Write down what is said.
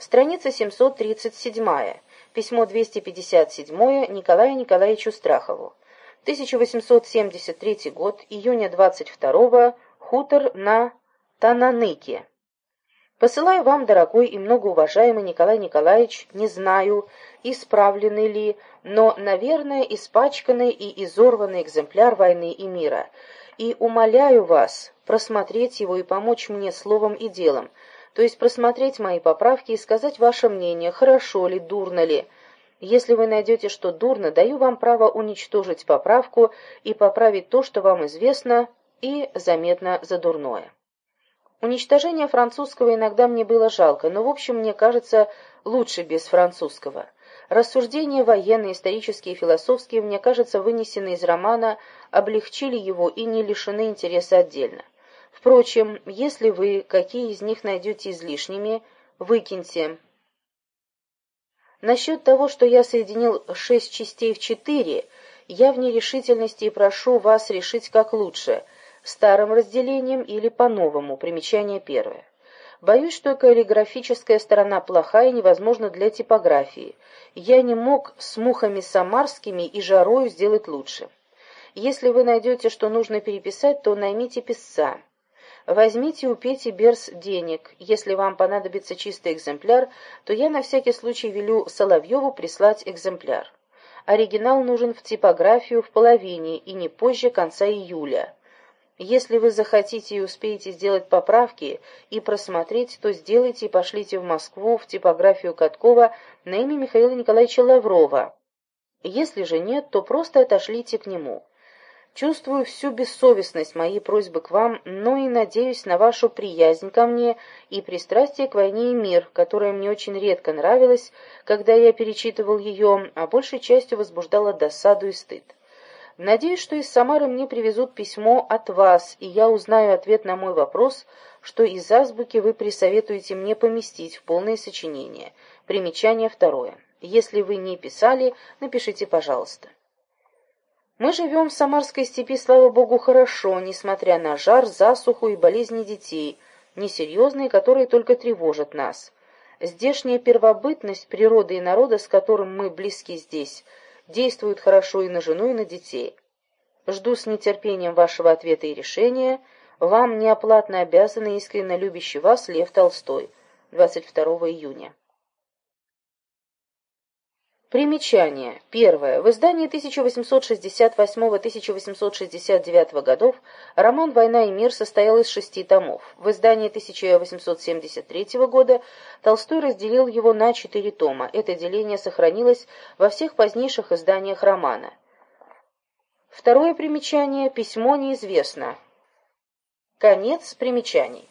Страница 737. Письмо 257 Николаю Николаевичу Страхову. 1873 год, июня 22 хутор на Тананыке. Посылаю вам, дорогой и многоуважаемый Николай Николаевич, не знаю, исправленный ли, но, наверное, испачканный и изорванный экземпляр «Войны и мира», и умоляю вас просмотреть его и помочь мне словом и делом, то есть просмотреть мои поправки и сказать ваше мнение, хорошо ли, дурно ли. Если вы найдете, что дурно, даю вам право уничтожить поправку и поправить то, что вам известно и заметно за дурное. Уничтожение французского иногда мне было жалко, но в общем мне кажется лучше без французского. Рассуждения военные, исторические и философские, мне кажется, вынесенные из романа, облегчили его и не лишены интереса отдельно. Впрочем, если вы какие из них найдете излишними, выкиньте. Насчет того, что я соединил шесть частей в четыре, я в нерешительности и прошу вас решить как лучше – старым разделением или по-новому, примечание первое. Боюсь, что каллиграфическая сторона плохая и невозможна для типографии. Я не мог с мухами самарскими и жарою сделать лучше. Если вы найдете, что нужно переписать, то наймите писца. Возьмите у Пети Берс денег. Если вам понадобится чистый экземпляр, то я на всякий случай велю Соловьеву прислать экземпляр. Оригинал нужен в типографию в половине и не позже конца июля. Если вы захотите и успеете сделать поправки и просмотреть, то сделайте и пошлите в Москву в типографию Каткова на имя Михаила Николаевича Лаврова. Если же нет, то просто отошлите к нему. Чувствую всю бессовестность моей просьбы к вам, но и надеюсь на вашу приязнь ко мне и пристрастие к войне и мир, которое мне очень редко нравилось, когда я перечитывал ее, а большей частью возбуждало досаду и стыд. Надеюсь, что из Самары мне привезут письмо от вас, и я узнаю ответ на мой вопрос, что из азбуки вы присоветуете мне поместить в полное сочинение. Примечание второе. Если вы не писали, напишите, пожалуйста. Мы живем в Самарской степи, слава богу, хорошо, несмотря на жар, засуху и болезни детей, несерьезные, которые только тревожат нас. Здешняя первобытность природы и народа, с которым мы близки здесь – действует хорошо и на жену, и на детей. Жду с нетерпением вашего ответа и решения. Вам неоплатно обязан и искренне любящий вас Лев Толстой. 22 июня. Примечание. Первое. В издании 1868-1869 годов роман «Война и мир» состоял из шести томов. В издании 1873 года Толстой разделил его на четыре тома. Это деление сохранилось во всех позднейших изданиях романа. Второе примечание. Письмо неизвестно. Конец примечаний.